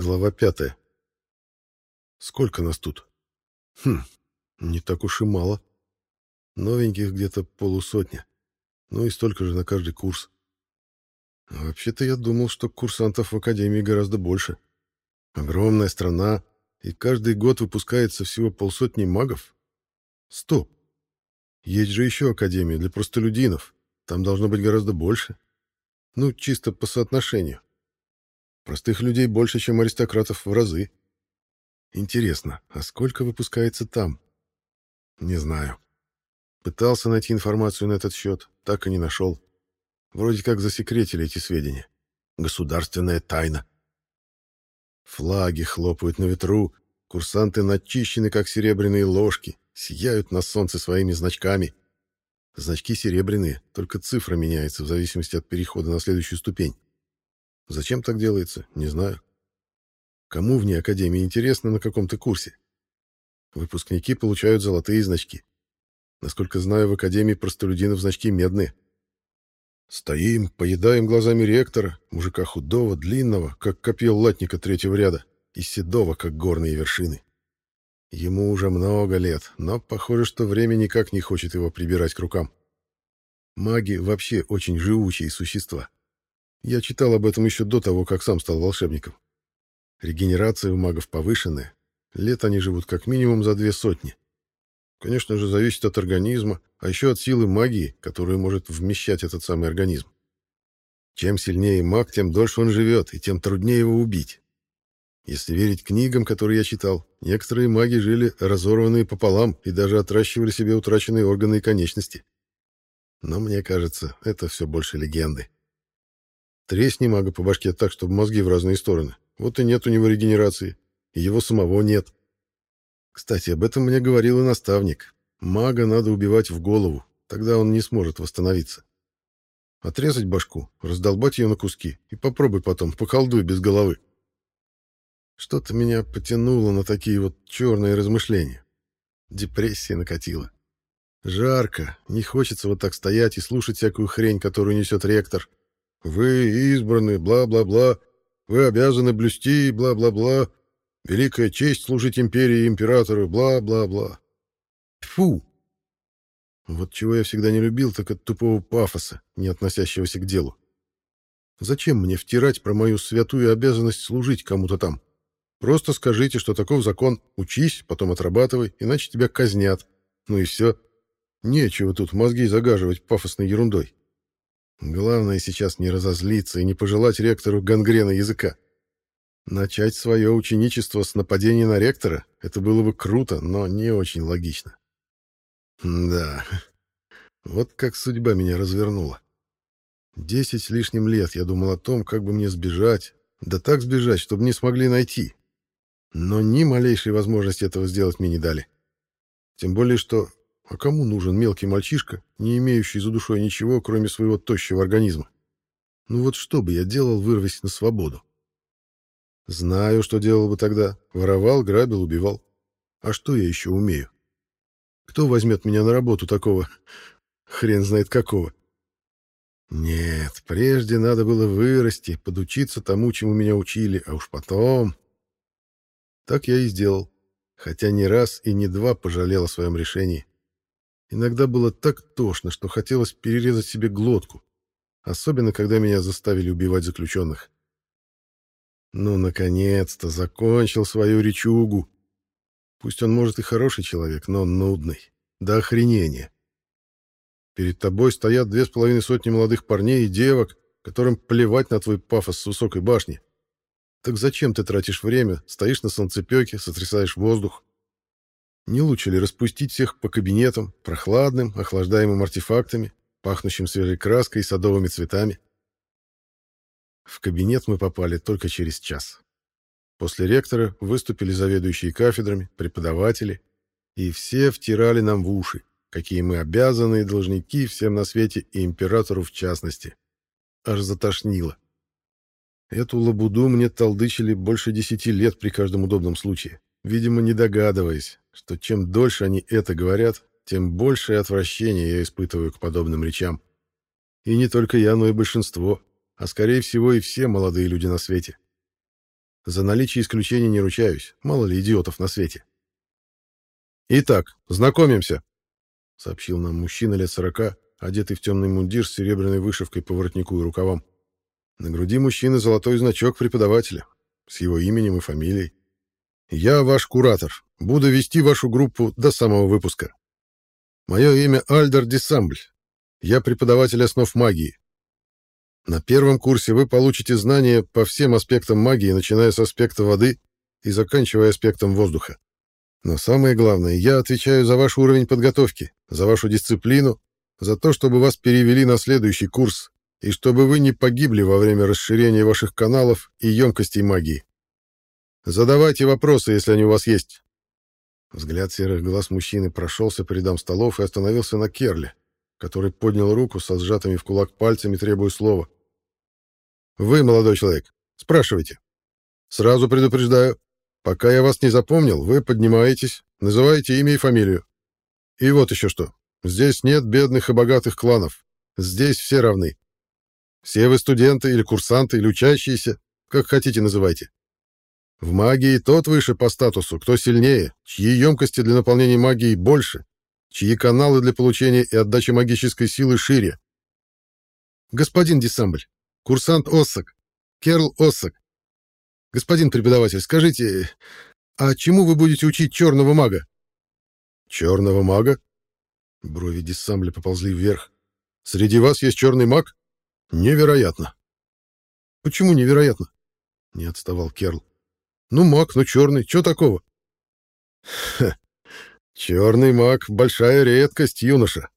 Глава пятая. Сколько нас тут? Хм, не так уж и мало. Новеньких где-то полусотня. Ну и столько же на каждый курс. Вообще-то я думал, что курсантов в Академии гораздо больше. Огромная страна, и каждый год выпускается всего полсотни магов. Стоп. Есть же еще Академия для простолюдинов. Там должно быть гораздо больше. Ну, чисто по соотношению. Простых людей больше, чем аристократов в разы. Интересно, а сколько выпускается там? Не знаю. Пытался найти информацию на этот счет, так и не нашел. Вроде как засекретили эти сведения. Государственная тайна. Флаги хлопают на ветру, курсанты начищены, как серебряные ложки, сияют на солнце своими значками. Значки серебряные, только цифра меняется в зависимости от перехода на следующую ступень. Зачем так делается, не знаю. Кому вне Академии интересно на каком-то курсе? Выпускники получают золотые значки. Насколько знаю, в Академии простолюдинов значки медные. Стоим, поедаем глазами ректора, мужика худого, длинного, как копье латника третьего ряда, и седого, как горные вершины. Ему уже много лет, но похоже, что время никак не хочет его прибирать к рукам. Маги вообще очень живучие существа. Я читал об этом еще до того, как сам стал волшебником. Регенерация у магов повышенная. Лет они живут как минимум за две сотни. Конечно же, зависит от организма, а еще от силы магии, которую может вмещать этот самый организм. Чем сильнее маг, тем дольше он живет, и тем труднее его убить. Если верить книгам, которые я читал, некоторые маги жили разорванные пополам и даже отращивали себе утраченные органы и конечности. Но мне кажется, это все больше легенды. Тресни мага по башке так, чтобы мозги в разные стороны. Вот и нет у него регенерации. И его самого нет. Кстати, об этом мне говорил и наставник. Мага надо убивать в голову, тогда он не сможет восстановиться. Отрезать башку, раздолбать ее на куски и попробуй потом, поколдуй без головы. Что-то меня потянуло на такие вот черные размышления. Депрессия накатила. Жарко, не хочется вот так стоять и слушать всякую хрень, которую несет ректор. Вы избраны, бла-бла-бла. Вы обязаны блюсти, бла-бла-бла. Великая честь служить империи и императору, бла-бла-бла. Фу! Вот чего я всегда не любил, так от тупого пафоса, не относящегося к делу. Зачем мне втирать про мою святую обязанность служить кому-то там? Просто скажите, что таков закон, учись, потом отрабатывай, иначе тебя казнят. Ну и все. Нечего тут мозги загаживать пафосной ерундой. Главное сейчас не разозлиться и не пожелать ректору гангрена языка. Начать свое ученичество с нападения на ректора — это было бы круто, но не очень логично. Да, вот как судьба меня развернула. Десять с лишним лет я думал о том, как бы мне сбежать, да так сбежать, чтобы не смогли найти. Но ни малейшей возможности этого сделать мне не дали. Тем более, что а кому нужен мелкий мальчишка, не имеющий за душой ничего, кроме своего тощего организма? Ну вот что бы я делал, вырвись на свободу? Знаю, что делал бы тогда. Воровал, грабил, убивал. А что я еще умею? Кто возьмет меня на работу такого? Хрен знает какого. Нет, прежде надо было вырасти, подучиться тому, чему меня учили, а уж потом... Так я и сделал, хотя не раз и не два пожалел о своем решении. Иногда было так тошно, что хотелось перерезать себе глотку, особенно когда меня заставили убивать заключенных. Ну, наконец-то, закончил свою речугу. Пусть он, может, и хороший человек, но нудный. До охренения. Перед тобой стоят две с половиной сотни молодых парней и девок, которым плевать на твой пафос с высокой башни. Так зачем ты тратишь время, стоишь на солнцепёке, сотрясаешь воздух? Не лучше ли распустить всех по кабинетам, прохладным, охлаждаемым артефактами, пахнущим свежей краской и садовыми цветами? В кабинет мы попали только через час. После ректора выступили заведующие кафедрами, преподаватели, и все втирали нам в уши, какие мы обязанные должники всем на свете и императору в частности. Аж затошнило. Эту лабуду мне толдычили больше десяти лет при каждом удобном случае, видимо, не догадываясь, что чем дольше они это говорят, тем большее отвращение я испытываю к подобным речам. И не только я, но и большинство, а скорее всего и все молодые люди на свете. За наличие исключений не ручаюсь, мало ли идиотов на свете. «Итак, знакомимся», — сообщил нам мужчина лет сорока, одетый в темный мундир с серебряной вышивкой по воротнику и рукавам. На груди мужчины золотой значок преподавателя с его именем и фамилией. «Я ваш куратор. Буду вести вашу группу до самого выпуска. Мое имя Альдер Десамбль. Я преподаватель основ магии. На первом курсе вы получите знания по всем аспектам магии, начиная с аспекта воды и заканчивая аспектом воздуха. Но самое главное, я отвечаю за ваш уровень подготовки, за вашу дисциплину, за то, чтобы вас перевели на следующий курс и чтобы вы не погибли во время расширения ваших каналов и емкостей магии. Задавайте вопросы, если они у вас есть. Взгляд серых глаз мужчины прошелся по рядам столов и остановился на Керле, который поднял руку со сжатыми в кулак пальцами, требуя слова. «Вы, молодой человек, спрашивайте. Сразу предупреждаю, пока я вас не запомнил, вы поднимаетесь, называете имя и фамилию. И вот еще что. Здесь нет бедных и богатых кланов. Здесь все равны. Все вы студенты или курсанты или учащиеся, как хотите называйте. В магии тот выше по статусу, кто сильнее, чьи емкости для наполнения магии больше, чьи каналы для получения и отдачи магической силы шире. Господин Десамбль, курсант Оссак, Керл Оссак. Господин преподаватель, скажите, а чему вы будете учить черного мага? Черного мага? Брови Десамбля поползли вверх. Среди вас есть черный маг? Невероятно. Почему невероятно? Не отставал Керл. Ну, маг, ну черный, что такого? Ха, черный маг — большая редкость, юноша.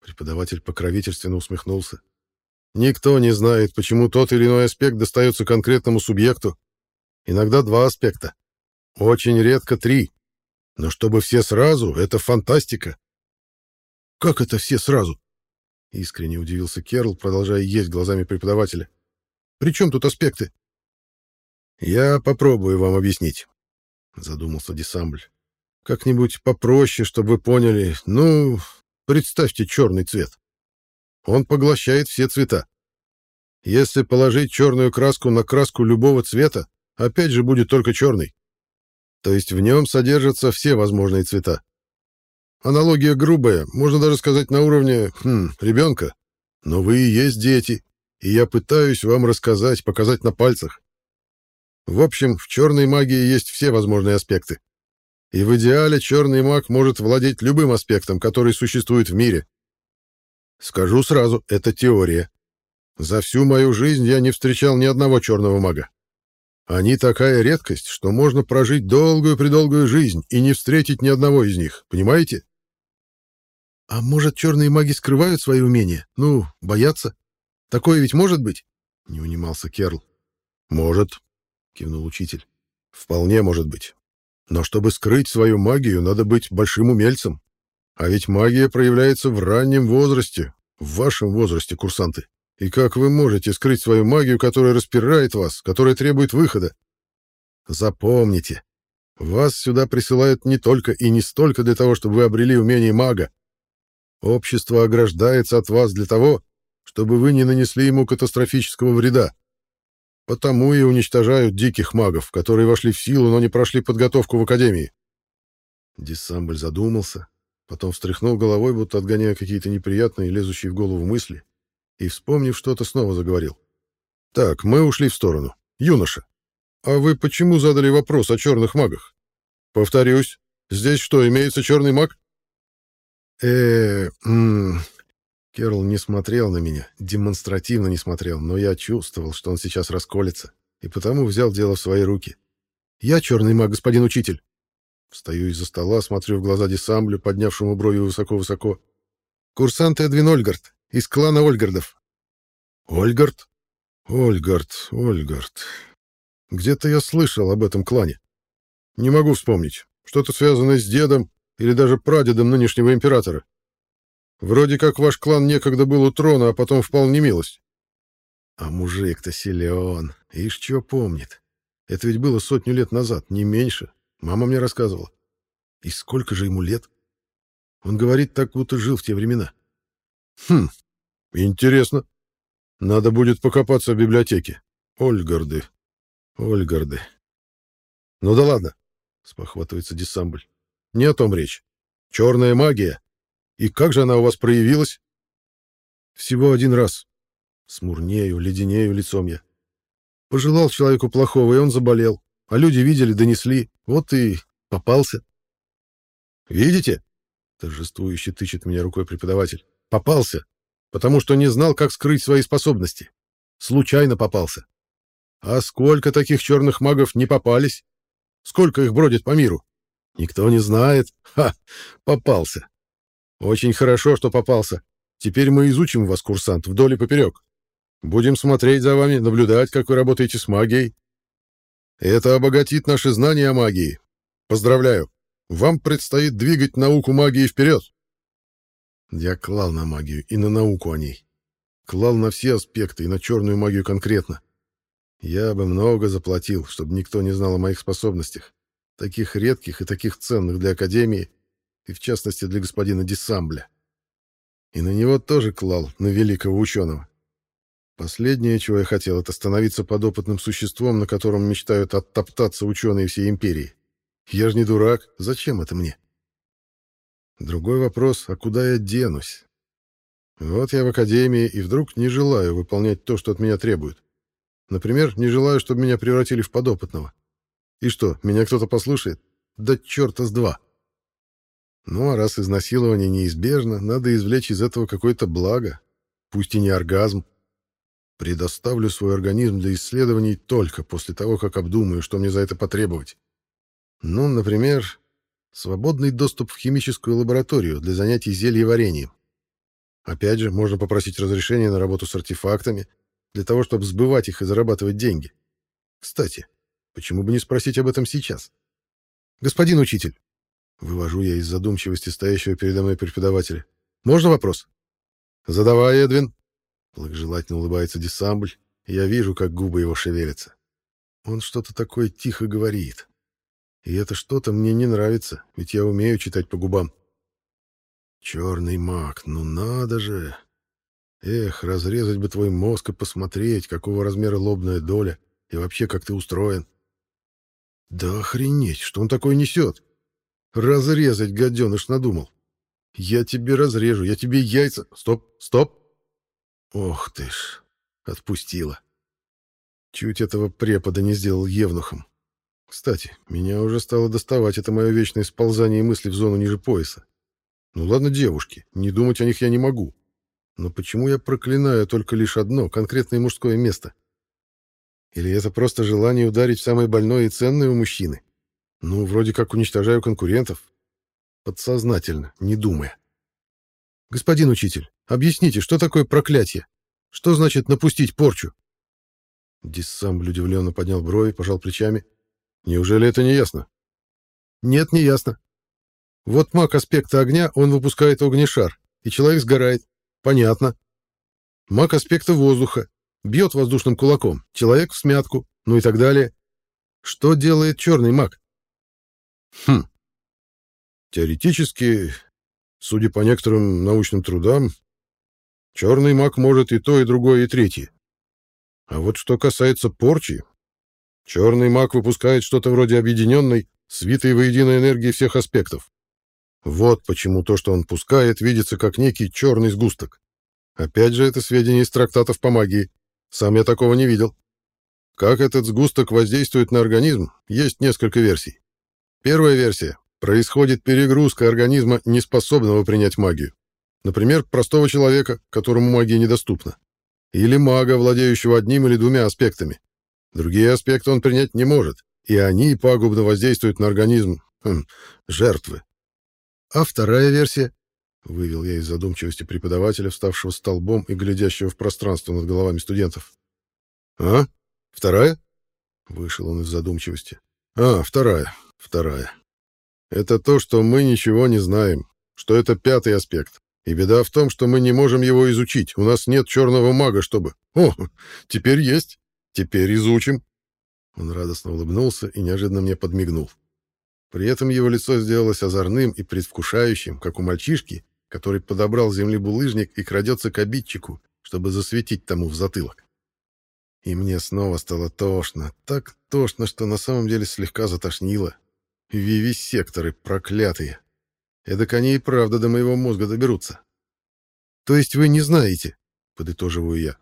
Преподаватель покровительственно усмехнулся. Никто не знает, почему тот или иной аспект достается конкретному субъекту. Иногда два аспекта. Очень редко три. Но чтобы все сразу — это фантастика. Как это все сразу? Искренне удивился Керл, продолжая есть глазами преподавателя. При чем тут аспекты? «Я попробую вам объяснить», — задумался Десамбль. «Как-нибудь попроще, чтобы вы поняли. Ну, представьте черный цвет. Он поглощает все цвета. Если положить черную краску на краску любого цвета, опять же будет только черный. То есть в нем содержатся все возможные цвета. Аналогия грубая, можно даже сказать на уровне хм, ребенка. Но вы и есть дети, и я пытаюсь вам рассказать, показать на пальцах. В общем, в черной магии есть все возможные аспекты. И в идеале черный маг может владеть любым аспектом, который существует в мире. Скажу сразу, это теория. За всю мою жизнь я не встречал ни одного черного мага. Они такая редкость, что можно прожить долгую-предолгую жизнь и не встретить ни одного из них, понимаете? А может, черные маги скрывают свои умения? Ну, боятся? Такое ведь может быть? Не унимался Керл. Может, кивнул учитель. Вполне может быть. Но чтобы скрыть свою магию, надо быть большим умельцем. А ведь магия проявляется в раннем возрасте, в вашем возрасте, курсанты. И как вы можете скрыть свою магию, которая распирает вас, которая требует выхода? Запомните, вас сюда присылают не только и не столько для того, чтобы вы обрели умение мага. Общество ограждается от вас для того, чтобы вы не нанесли ему катастрофического вреда. Потому и уничтожают диких магов, которые вошли в силу, но не прошли подготовку в Академии. Диссамбль задумался, потом встряхнул головой, будто отгоняя какие-то неприятные, лезущие в голову мысли, и, вспомнив что-то, снова заговорил. «Так, мы ушли в сторону. Юноша, а вы почему задали вопрос о черных магах? Повторюсь, здесь что, имеется черный маг?» э Керл не смотрел на меня, демонстративно не смотрел, но я чувствовал, что он сейчас расколется, и потому взял дело в свои руки. «Я черный маг, господин учитель!» Встаю из-за стола, смотрю в глаза Десамблю, поднявшему брови высоко-высоко. «Курсант Эдвин Ольгард, из клана Ольгардов». «Ольгард? Ольгард, Ольгард. Где-то я слышал об этом клане. Не могу вспомнить. Что-то связанное с дедом или даже прадедом нынешнего императора. Вроде как ваш клан некогда был у трона, а потом впал в немилость. А мужик-то силен, ишь чего помнит. Это ведь было сотню лет назад, не меньше. Мама мне рассказывала. И сколько же ему лет? Он говорит, так будто жил в те времена. Хм, интересно. Надо будет покопаться в библиотеке. Ольгарды. Ольгарды. Ну да ладно, спохватывается Десамбль. Не о том речь. Черная магия. И как же она у вас проявилась? Всего один раз. Смурнею, леденею лицом я. Пожелал человеку плохого, и он заболел. А люди видели, донесли. Вот и попался. Видите? Торжествующе тычет меня рукой преподаватель. Попался. Потому что не знал, как скрыть свои способности. Случайно попался. А сколько таких черных магов не попались? Сколько их бродит по миру? Никто не знает. Ха! Попался. Очень хорошо, что попался. Теперь мы изучим вас, курсант, вдоль и поперек. Будем смотреть за вами, наблюдать, как вы работаете с магией. Это обогатит наши знания о магии. Поздравляю. Вам предстоит двигать науку магии вперед. Я клал на магию и на науку о ней. Клал на все аспекты и на черную магию конкретно. Я бы много заплатил, чтобы никто не знал о моих способностях, таких редких и таких ценных для Академии, и в частности для господина Десамбля. И на него тоже клал, на великого ученого. Последнее, чего я хотел, это становиться подопытным существом, на котором мечтают оттоптаться ученые всей империи. Я же не дурак, зачем это мне? Другой вопрос, а куда я денусь? Вот я в академии и вдруг не желаю выполнять то, что от меня требуют. Например, не желаю, чтобы меня превратили в подопытного. И что, меня кто-то послушает? Да черта с два. Ну, а раз изнасилование неизбежно, надо извлечь из этого какое-то благо, пусть и не оргазм. Предоставлю свой организм для исследований только после того, как обдумаю, что мне за это потребовать. Ну, например, свободный доступ в химическую лабораторию для занятий зельеварением. Опять же, можно попросить разрешения на работу с артефактами, для того, чтобы сбывать их и зарабатывать деньги. Кстати, почему бы не спросить об этом сейчас? Господин учитель, вывожу я из задумчивости стоящего передо мной преподавателя. Можно вопрос? Задавай, Эдвин. Благожелательно улыбается Десамбль, и я вижу, как губы его шевелятся. Он что-то такое тихо говорит. И это что-то мне не нравится, ведь я умею читать по губам. Черный маг, ну надо же! Эх, разрезать бы твой мозг и посмотреть, какого размера лобная доля и вообще, как ты устроен. Да охренеть, что он такое несет? Разрезать, гаденыш, надумал. Я тебе разрежу, я тебе яйца... Стоп, стоп. Ох ты ж, отпустила. Чуть этого препода не сделал евнухом. Кстати, меня уже стало доставать это мое вечное сползание мысли в зону ниже пояса. Ну ладно, девушки, не думать о них я не могу. Но почему я проклинаю только лишь одно, конкретное мужское место? Или это просто желание ударить в самое больное и ценное у мужчины? Ну, вроде как уничтожаю конкурентов. Подсознательно, не думая. Господин учитель, объясните, что такое проклятие? Что значит напустить порчу? Диссамбль удивленно поднял брови, пожал плечами. Неужели это не ясно? Нет, не ясно. Вот маг аспекта огня, он выпускает огнешар, и человек сгорает. Понятно. Маг аспекта воздуха. Бьет воздушным кулаком. Человек в смятку. Ну и так далее. Что делает черный маг? Хм. Теоретически, судя по некоторым научным трудам, черный маг может и то, и другое, и третье. А вот что касается порчи, черный маг выпускает что-то вроде объединенной, свитой воедино энергии всех аспектов. Вот почему то, что он пускает, видится как некий черный сгусток. Опять же, это сведения из трактатов по магии. Сам я такого не видел. Как этот сгусток воздействует на организм, есть несколько версий. Первая версия. Происходит перегрузка организма, неспособного принять магию. Например, простого человека, которому магия недоступна. Или мага, владеющего одним или двумя аспектами. Другие аспекты он принять не может, и они пагубно воздействуют на организм хм, жертвы. А вторая версия? Вывел я из задумчивости преподавателя, вставшего столбом и глядящего в пространство над головами студентов. А? Вторая? Вышел он из задумчивости. А, вторая, вторая. Это то, что мы ничего не знаем, что это пятый аспект. И беда в том, что мы не можем его изучить. У нас нет черного мага, чтобы... О, теперь есть. Теперь изучим. Он радостно улыбнулся и неожиданно мне подмигнул. При этом его лицо сделалось озорным и предвкушающим, как у мальчишки, который подобрал с земли булыжник и крадется к обидчику, чтобы засветить тому в затылок. И мне снова стало тошно. Так тошно, что на самом деле слегка затошнило. Вивисекторы проклятые. Эдак они и правда до моего мозга доберутся. То есть вы не знаете, подытоживаю я.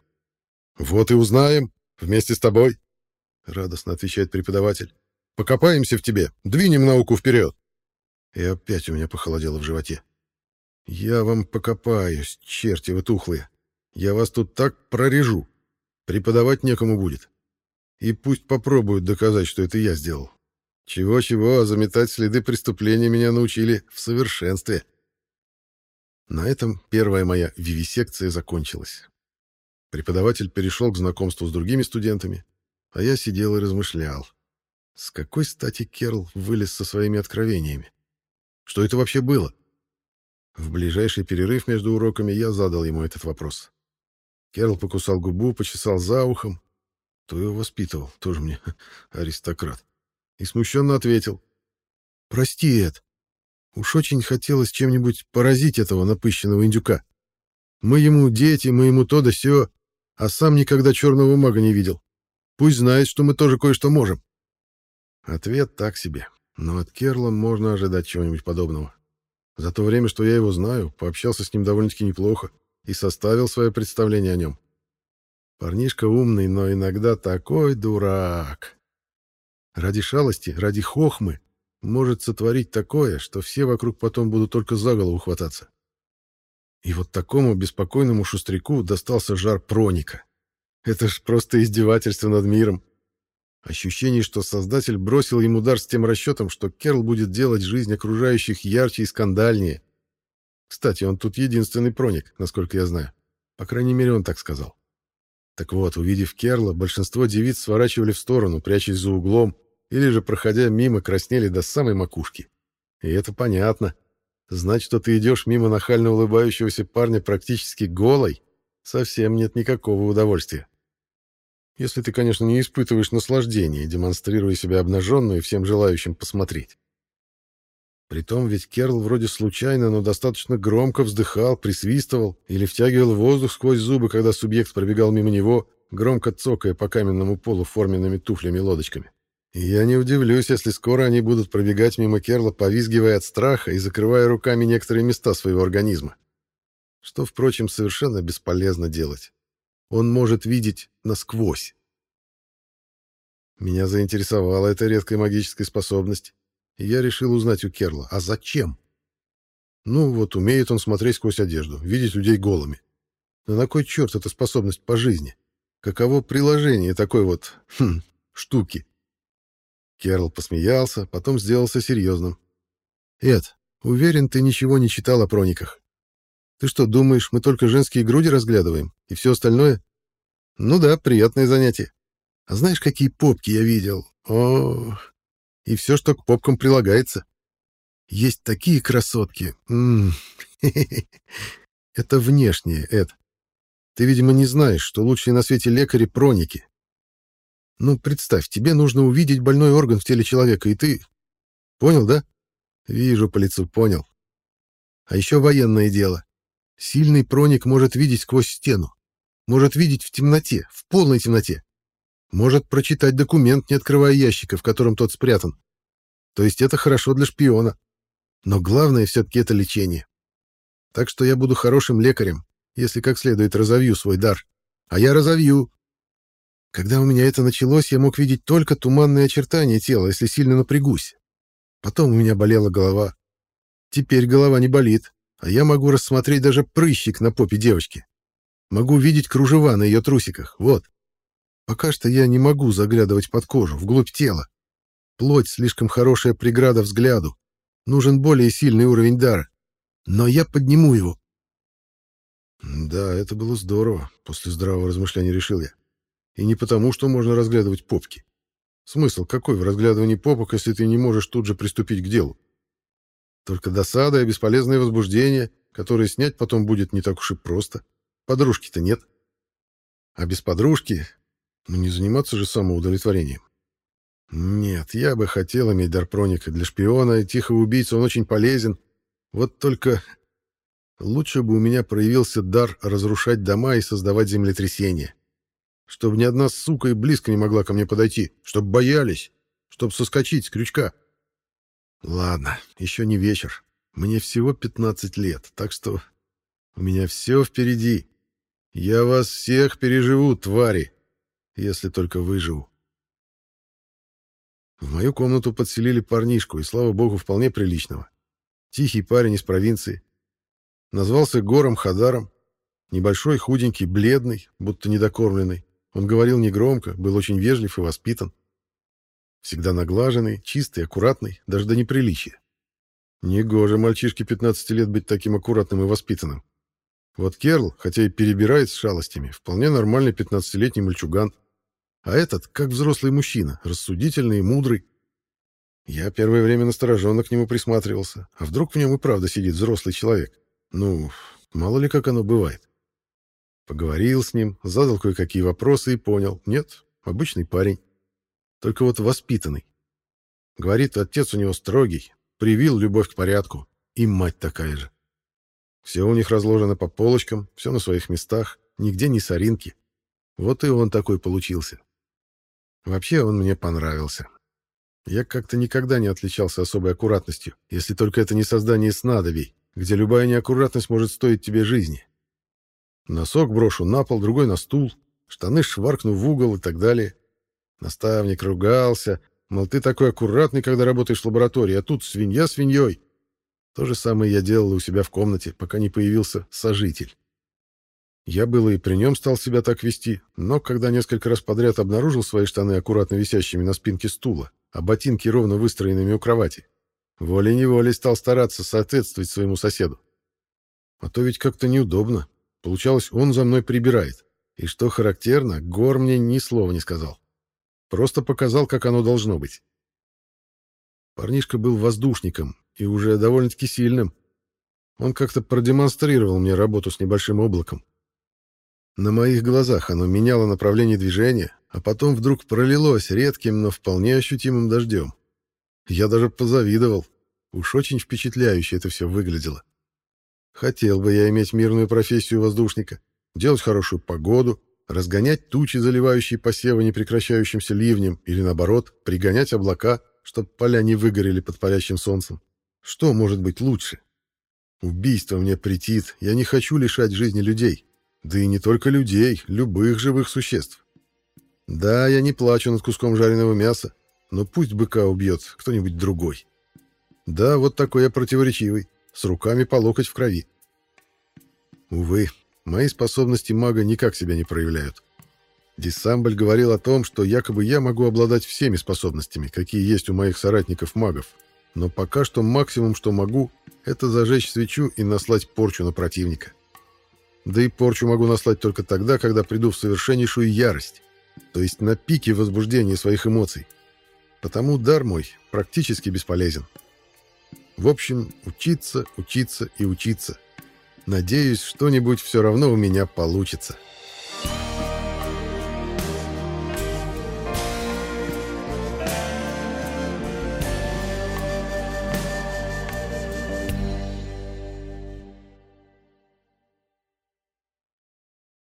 Вот и узнаем. Вместе с тобой. Радостно отвечает преподаватель. Покопаемся в тебе. Двинем науку вперед. И опять у меня похолодело в животе. Я вам покопаюсь, черти вы тухлые. Я вас тут так прорежу. Преподавать некому будет. И пусть попробуют доказать, что это я сделал. Чего-чего, а заметать следы преступления меня научили в совершенстве. На этом первая моя вивисекция закончилась. Преподаватель перешел к знакомству с другими студентами, а я сидел и размышлял. С какой стати Керл вылез со своими откровениями? Что это вообще было? В ближайший перерыв между уроками я задал ему этот вопрос. Керл покусал губу, почесал за ухом. Кто его воспитывал? Тоже мне аристократ. И смущенно ответил. «Прости, Эд. Уж очень хотелось чем-нибудь поразить этого напыщенного индюка. Мы ему дети, мы ему то да сё, а сам никогда черного мага не видел. Пусть знает, что мы тоже кое-что можем». Ответ так себе, но от Керла можно ожидать чего-нибудь подобного. За то время, что я его знаю, пообщался с ним довольно-таки неплохо и составил свое представление о нем. Парнишка умный, но иногда такой дурак. Ради шалости, ради хохмы может сотворить такое, что все вокруг потом будут только за голову хвататься. И вот такому беспокойному шустряку достался жар проника. Это ж просто издевательство над миром. Ощущение, что Создатель бросил ему удар с тем расчетом, что Керл будет делать жизнь окружающих ярче и скандальнее. Кстати, он тут единственный проник, насколько я знаю. По крайней мере, он так сказал. Так вот, увидев Керла, большинство девиц сворачивали в сторону, прячась за углом, или же, проходя мимо, краснели до самой макушки. И это понятно. Знать, что ты идешь мимо нахально улыбающегося парня практически голой, совсем нет никакого удовольствия. Если ты, конечно, не испытываешь наслаждения, демонстрируя себя обнаженную и всем желающим посмотреть. Притом ведь Керл вроде случайно, но достаточно громко вздыхал, присвистывал или втягивал воздух сквозь зубы, когда субъект пробегал мимо него, громко цокая по каменному полу форменными туфлями-лодочками. И я не удивлюсь, если скоро они будут пробегать мимо Керла, повизгивая от страха и закрывая руками некоторые места своего организма. Что, впрочем, совершенно бесполезно делать. Он может видеть насквозь. Меня заинтересовала эта редкая магическая способность я решил узнать у Керла, а зачем? Ну, вот умеет он смотреть сквозь одежду, видеть людей голыми. Но на кой черт эта способность по жизни? Каково приложение такой вот, хм, штуки? Керл посмеялся, потом сделался серьезным. «Эд, уверен, ты ничего не читал о прониках. Ты что, думаешь, мы только женские груди разглядываем, и все остальное? Ну да, приятное занятие. А знаешь, какие попки я видел? О, и все, что к попкам прилагается. Есть такие красотки. М -м. Это внешнее, Эд. Ты, видимо, не знаешь, что лучшие на свете лекари — проники. Ну, представь, тебе нужно увидеть больной орган в теле человека, и ты... Понял, да? Вижу по лицу, понял. А еще военное дело. Сильный проник может видеть сквозь стену. Может видеть в темноте, в полной темноте. Может прочитать документ, не открывая ящика, в котором тот спрятан. То есть это хорошо для шпиона. Но главное все-таки это лечение. Так что я буду хорошим лекарем, если как следует разовью свой дар. А я разовью. Когда у меня это началось, я мог видеть только туманные очертания тела, если сильно напрягусь. Потом у меня болела голова. Теперь голова не болит, а я могу рассмотреть даже прыщик на попе девочки. Могу видеть кружева на ее трусиках. Вот. Пока что я не могу заглядывать под кожу, вглубь тела. Плоть — слишком хорошая преграда взгляду. Нужен более сильный уровень дара. Но я подниму его. Да, это было здорово, после здравого размышления решил я. И не потому, что можно разглядывать попки. Смысл какой в разглядывании попок, если ты не можешь тут же приступить к делу? Только досада и бесполезное возбуждение, которое снять потом будет не так уж и просто. Подружки-то нет. А без подружки но не заниматься же самоудовлетворением. Нет, я бы хотел иметь дар проника для шпиона и тихого убийцы, он очень полезен. Вот только лучше бы у меня проявился дар разрушать дома и создавать землетрясения. Чтобы ни одна сука и близко не могла ко мне подойти, чтобы боялись, чтобы соскочить с крючка. Ладно, еще не вечер. Мне всего 15 лет, так что у меня все впереди. Я вас всех переживу, твари, если только выживу. В мою комнату подселили парнишку, и, слава богу, вполне приличного. Тихий парень из провинции. Назвался Гором Хадаром. Небольшой, худенький, бледный, будто недокормленный. Он говорил негромко, был очень вежлив и воспитан. Всегда наглаженный, чистый, аккуратный, даже до неприличия. Негоже мальчишке 15 лет быть таким аккуратным и воспитанным. Вот Керл, хотя и перебирает с шалостями, вполне нормальный 15-летний мальчуган. А этот, как взрослый мужчина, рассудительный и мудрый. Я первое время настороженно к нему присматривался. А вдруг в нем и правда сидит взрослый человек? Ну, мало ли как оно бывает. Поговорил с ним, задал кое-какие вопросы и понял. Нет, обычный парень. Только вот воспитанный. Говорит, отец у него строгий, привил любовь к порядку. И мать такая же. Все у них разложено по полочкам, все на своих местах, нигде не соринки. Вот и он такой получился. Вообще он мне понравился. Я как-то никогда не отличался особой аккуратностью, если только это не создание снадобий, где любая неаккуратность может стоить тебе жизни. Носок брошу на пол, другой на стул, штаны шваркну в угол и так далее. Наставник ругался, мол, ты такой аккуратный, когда работаешь в лаборатории, а тут свинья свиньей. То же самое я делал у себя в комнате, пока не появился сожитель. Я было и при нем стал себя так вести, но когда несколько раз подряд обнаружил свои штаны аккуратно висящими на спинке стула, а ботинки ровно выстроенными у кровати, волей-неволей стал стараться соответствовать своему соседу. А то ведь как-то неудобно. Получалось, он за мной прибирает. И что характерно, Гор мне ни слова не сказал. Просто показал, как оно должно быть. Парнишка был воздушником, и уже довольно-таки сильным. Он как-то продемонстрировал мне работу с небольшим облаком. На моих глазах оно меняло направление движения, а потом вдруг пролилось редким, но вполне ощутимым дождем. Я даже позавидовал. Уж очень впечатляюще это все выглядело. Хотел бы я иметь мирную профессию воздушника, делать хорошую погоду, разгонять тучи, заливающие посевы непрекращающимся ливнем, или наоборот, пригонять облака, чтобы поля не выгорели под палящим солнцем. Что может быть лучше? Убийство мне претит, я не хочу лишать жизни людей. Да и не только людей, любых живых существ. Да, я не плачу над куском жареного мяса, но пусть быка убьет кто-нибудь другой. Да, вот такой я противоречивый, с руками по локоть в крови. Увы, мои способности мага никак себя не проявляют. Диссамбль говорил о том, что якобы я могу обладать всеми способностями, какие есть у моих соратников-магов, но пока что максимум, что могу, это зажечь свечу и наслать порчу на противника. Да и порчу могу наслать только тогда, когда приду в совершеннейшую ярость, то есть на пике возбуждения своих эмоций. Потому дар мой практически бесполезен. В общем, учиться, учиться и учиться. Надеюсь, что-нибудь все равно у меня получится.